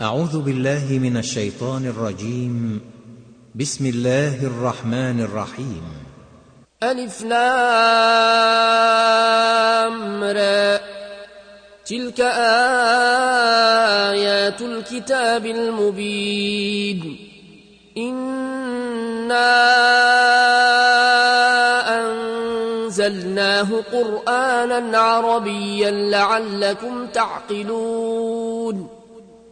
أعوذ بالله من الشيطان الرجيم. بسم الله الرحمن الرحيم. ألف لام را. تلك آيات الكتاب المبين. إنا أنزلناه قرآنا عربيا لعلكم تعقلون.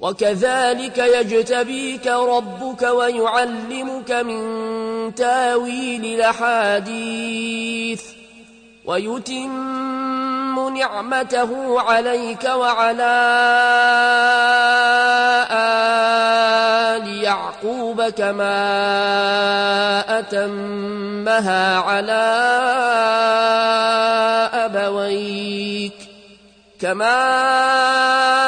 وكذلك يجتبيك ربك ويعلمك من تاويل الأحاديث ويتم نعمته عليك وعلى آل يعقوب كما أتمها على أبويك كما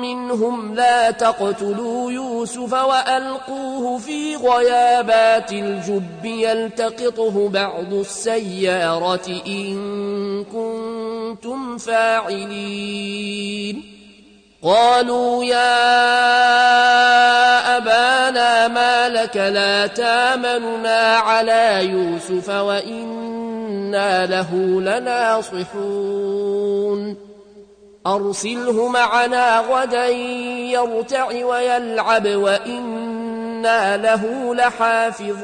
منهم لا تقتلوا يوسف وألقوه في غيابات الجب يلتقطه بعض السيارة إن كنتم فاعلين. قالوا يا أبانا ما لك لا تامننا على يوسف وإنا له لناصحون. أرسله معنا غدا يرتع ويلعب وإنا له لحافظون.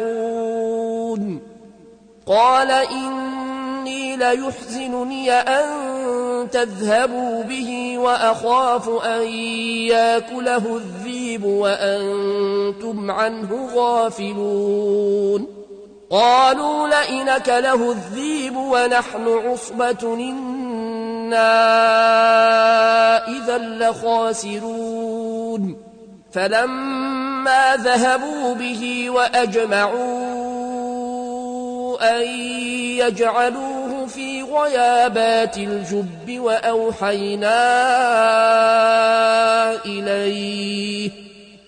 قال إني ليحزنني أن تذهبوا به وأخاف أن يأكله الذيب وأنتم عنه غافلون. قالوا لئنك له الذيب ونحن عصبة إنا إذا لخاسرون. فلما ذهبوا به وأجمعوا أن يجعلوه في غيابات الجب وأوحينا إليه.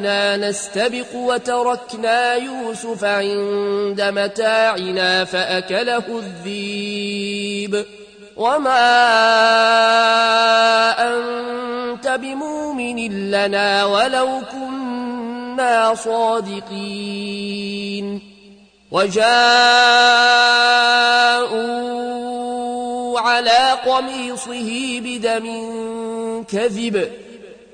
ذهبنا نستبق وتركنا يوسف عند متاعنا فأكله الذيب. وما أنت بمؤمن لنا ولو كنا صادقين. وجاءوا على قميصه بدم كذب.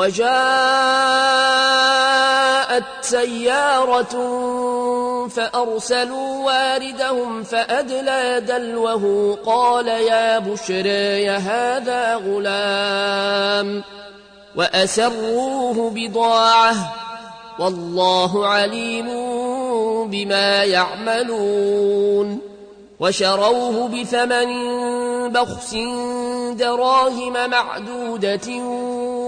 وجاءت سيارة فأرسلوا واردهم فأدلى دلوه قال يا بشرى هذا غلام وأسروه بضاعة والله عليم بما يعملون وشروه بثمن بخس دراهم معدودة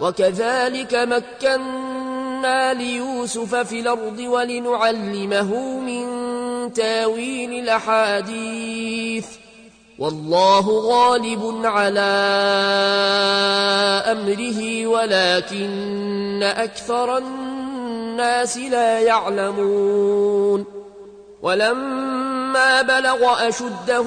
وكذلك مكنا ليوسف في الأرض ولنعلمه من تاويل الأحاديث. والله غالب على أمره ولكن أكثر الناس لا يعلمون. ولما بلغ أشده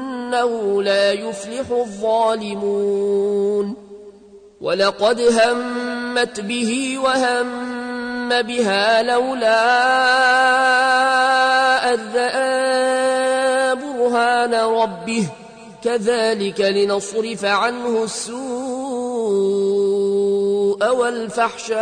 إنه لا يفلح الظالمون. ولقد همت به وهم بها لولا أذ برهان ربه. كذلك لنصرف عنه السوء والفحشاء.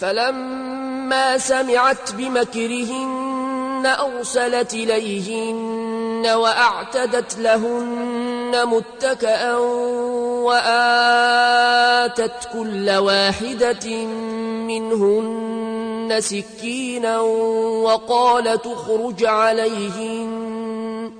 فلما سمعت بمكرهن أرسلت إليهن وأعتدت لهن متكأ وآتت كل واحدة منهن سكينا وقال تخرج عليهن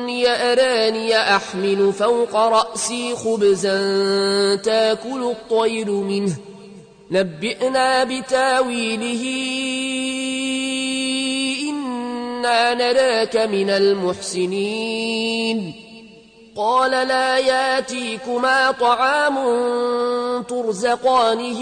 أراني أحمل فوق رأسي خبزا تاكل الطير منه. نبئنا بتاويله. إنا نراك من المحسنين. قال لا ياتيكما طعام ترزقانه.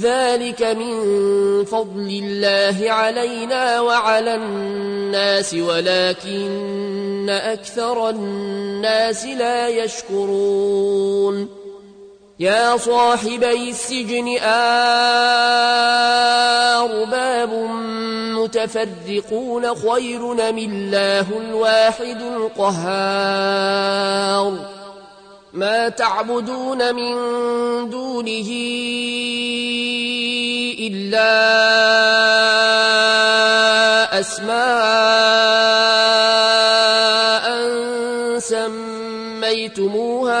ذلك من فضل الله علينا وعلى الناس ولكن أكثر الناس لا يشكرون. يا صاحبي السجن أرباب متفرقون خير من الله الواحد القهار. ما تعبدون من دونه إلا أسماء سميتموها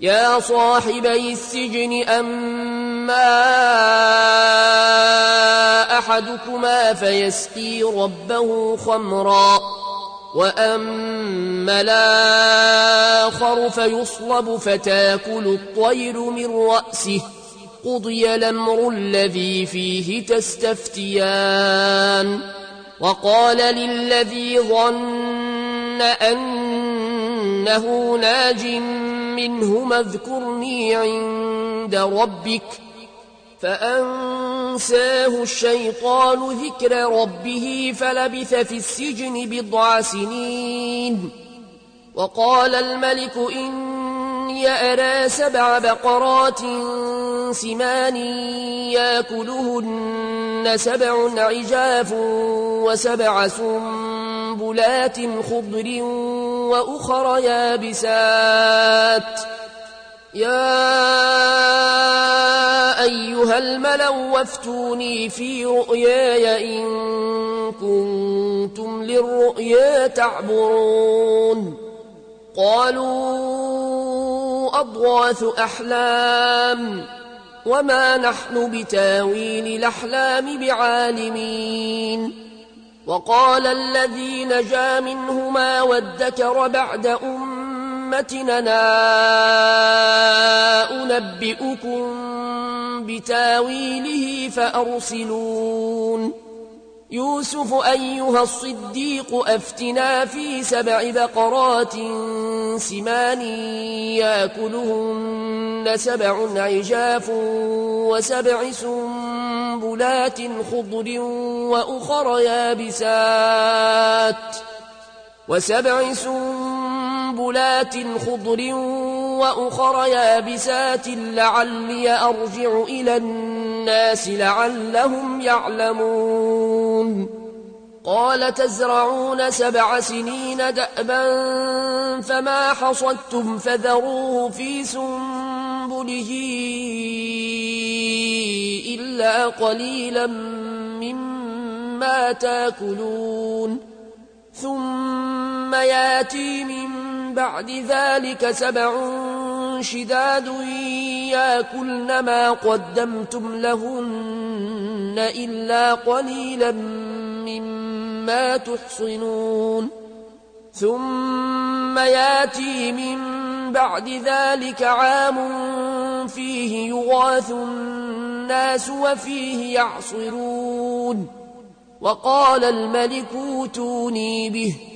يا صاحبي السجن أما أحدكما فيسقي ربه خمرا وأما الآخر فيصلب فتاكل الطير من رأسه قضي الأمر الذي فيه تستفتيان وقال للذي ظن أنه ناج منهم اذكرني عند ربك فأنساه الشيطان ذكر ربه فلبث في السجن بضع سنين وقال الملك إني أرى سبع بقرات سمان يأكلهن سبع عجاف وسبع سنبلات خضر وأخر يابسات. يا أيها الملو وافتوني في رؤياي إن كنتم للرؤيا تعبرون. قالوا أضواث أحلام وما نحن بتاويل الأحلام بعالمين وقال الذي نجا منهما وادكر بعد أمتنا أنبئكم بتاويله فأرسلون يوسف أيها الصديق أفتنا في سبع بقرات سمان يأكلهن سبع عجاف وسبع سنبلات خضر وأخر يابسات وسبع سنبلات خضر وأخر يابسات لعلي أرجع إلى الناس لعلهم يعلمون. قال تزرعون سبع سنين دأبا فما حصدتم فذروه في سنبله إلا قليلا مما تاكلون. ثم ياتي من بعد ذلك سبع شداد ياكلن ما قدمتم لهن إلا قليلا مما تحصنون. ثم ياتي من بعد ذلك عام فيه يغاث الناس وفيه يعصرون. وقال الملك أوتوني به.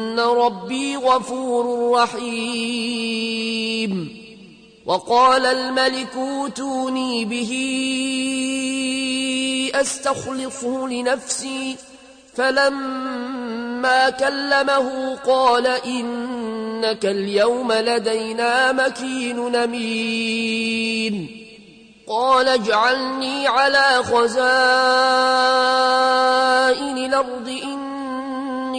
ربي غفور رحيم. وقال الملك أوتوني به أستخلصه لنفسي. فلما كلمه قال إنك اليوم لدينا مكين أمين. قال اجعلني على خزائن الأرض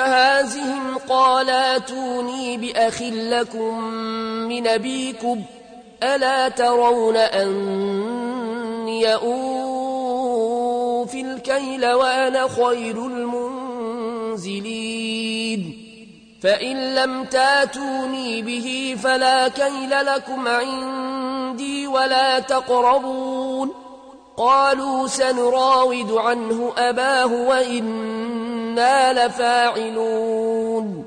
بجهازهم قال آتوني بأخ لكم من أبيكم ألا ترون أني أوفي الكيل وأنا خير المنزلين؟ فإن لم تاتوني به فلا كيل لكم عندي ولا تقربون. قالوا سنراود عنه أباه وإنا لفاعلون.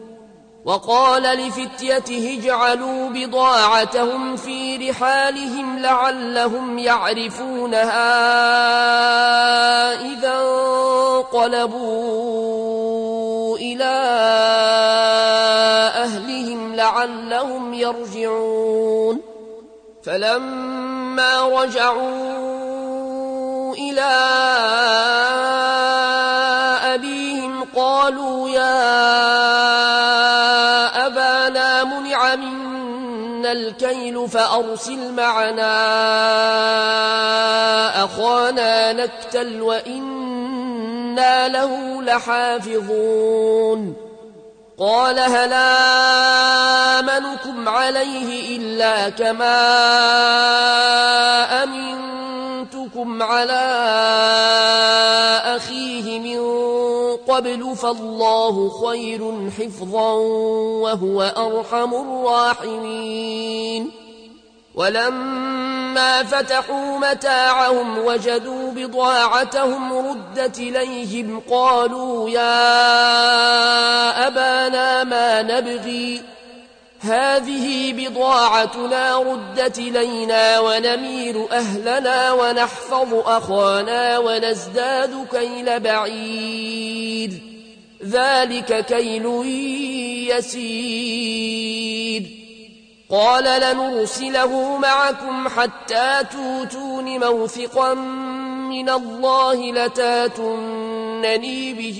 وقال لفتيته اجعلوا بضاعتهم في رحالهم لعلهم يعرفونها إذا انقلبوا إلى أهلهم لعلهم يرجعون. فلما رجعوا إلى أبيهم قالوا يا أبانا منع منا الكيل فأرسل معنا أخانا نكتل وإنا له لحافظون. قال هل آمنكم عليه إلا كما أمنتكم على أخيه من قبل فالله خير حفظا وهو أرحم الراحمين ولما فتحوا متاعهم وجدوا بضاعتهم ردت إليهم قالوا يا أبانا ما نبغي هذه بضاعتنا ردت إلينا ونمير أهلنا ونحفظ أخانا ونزداد كيل بعير. ذلك كيل يسير. قال لنرسله معكم حتى توتون موثقا من الله لتاتونني به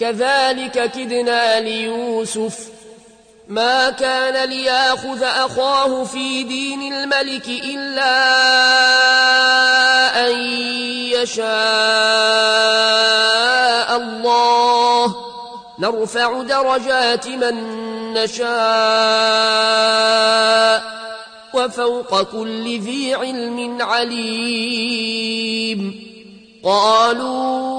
كذلك كدنا ليوسف. ما كان ليأخذ أخاه في دين الملك إلا أن يشاء الله. نرفع درجات من نشاء وفوق كل ذي علم عليم. قالوا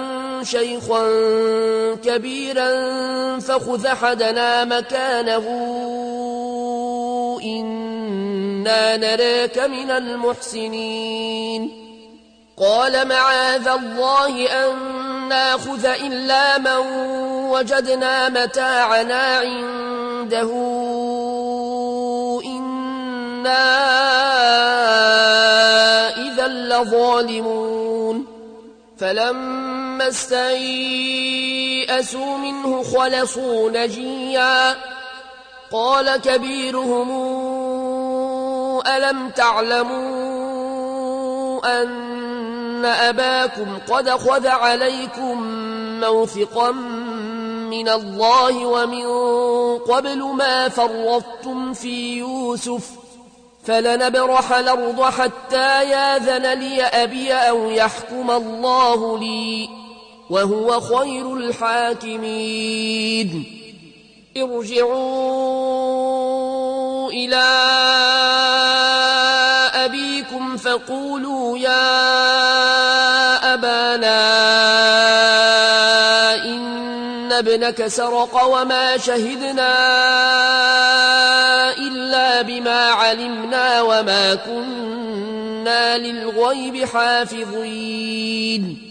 شيخا كبيرا فخذ حدنا مكانه. إنا نراك من المحسنين. قال معاذ الله أن ناخذ إلا من وجدنا متاعنا عنده. إنا إذا لظالمون. فلما استيئسوا منه خلصوا نجيا. قال كبيرهم ألم تعلموا أن أباكم قد خذ عليكم موثقا من الله ومن قبل ما فرطتم في يوسف؟ فلنبرح الأرض حتى ياذن لي أبي أو يحكم الله لي. وهو خير الحاكمين. ارجعوا إلى أبيكم فقولوا يا أبانا إن ابنك سرق وما شهدنا إلا بما علمنا وما كنا للغيب حافظين.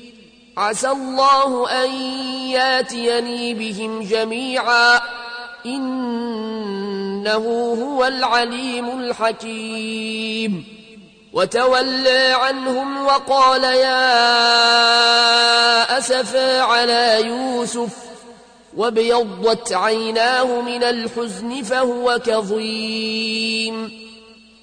عسى الله أن ياتيني بهم جميعا. إنه هو العليم الحكيم. وتولى عنهم وقال يا أسفا على يوسف. وابيضت عيناه من الحزن فهو كظيم.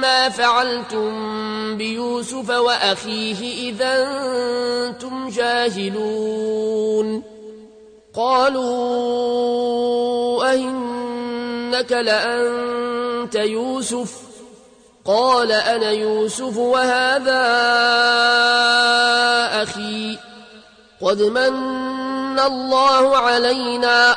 ما فعلتم بيوسف وأخيه إذا أنتم جاهلون. قالوا أئنك لأنت يوسف؟ قال أنا يوسف وهذا أخي. قد من الله علينا.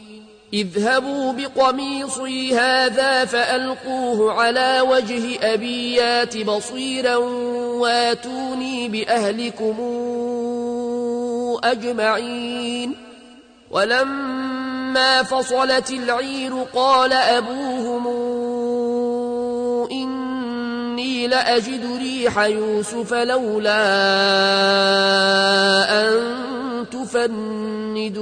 اذهبوا بقميصي هذا فألقوه على وجه أبيات بصيرا واتوني بأهلكم أجمعين. ولما فصلت العير قال أبوهم إني لأجد ريح يوسف لولا أن تفندون.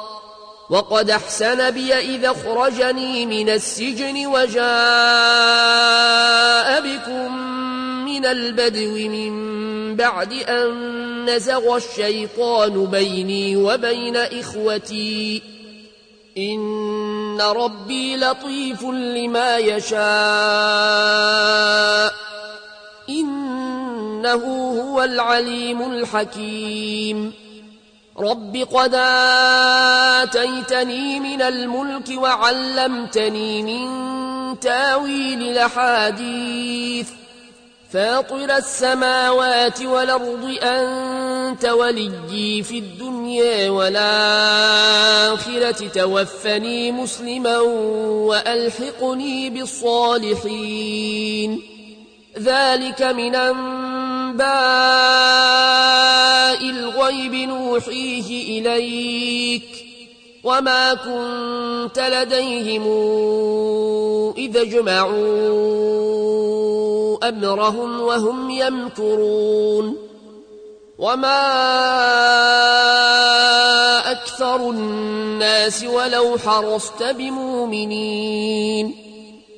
وقد أحسن بي إذا أخرجني من السجن وجاء بكم من البدو من بعد أن نزغ الشيطان بيني وبين إخوتي. إن ربي لطيف لما يشاء. إنه هو العليم الحكيم. رب قد آتيتني من الملك وعلمتني من تاويل الأحاديث فاطر السماوات والأرض أنت وليي في الدنيا والآخرة توفني مسلما وألحقني بالصالحين ذلك من أنباء الغيب نوحيه إليك وما كنت لديهم إذا جمعوا أمرهم وهم يمكرون وما أكثر الناس ولو حرصت بمؤمنين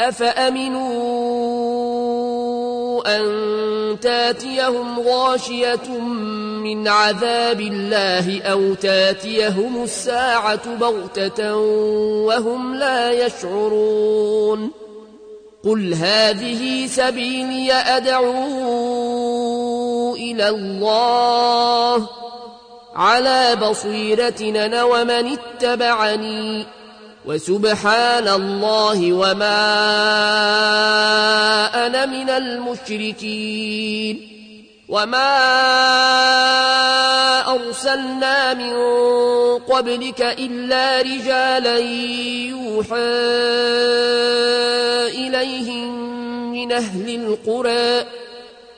أفأمنوا أن تاتيهم غاشية من عذاب الله أو تاتيهم الساعة بغتة وهم لا يشعرون قل هذه سبيلي أدعو إلى الله على بصيرتنا ومن اتبعني وسبحان الله وما أنا من المشركين وما أرسلنا من قبلك إلا رجالا يوحى إليهم من أهل القرى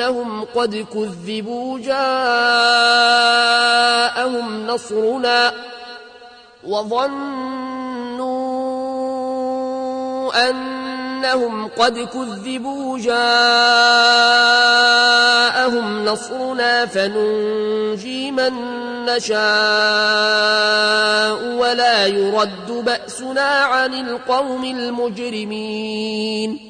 أنهم قد كذبوا جاءهم نصرنا وظنوا أنهم قد كذبوا جاءهم نصرنا فننجي من نشاء ولا يرد بأسنا عن القوم المجرمين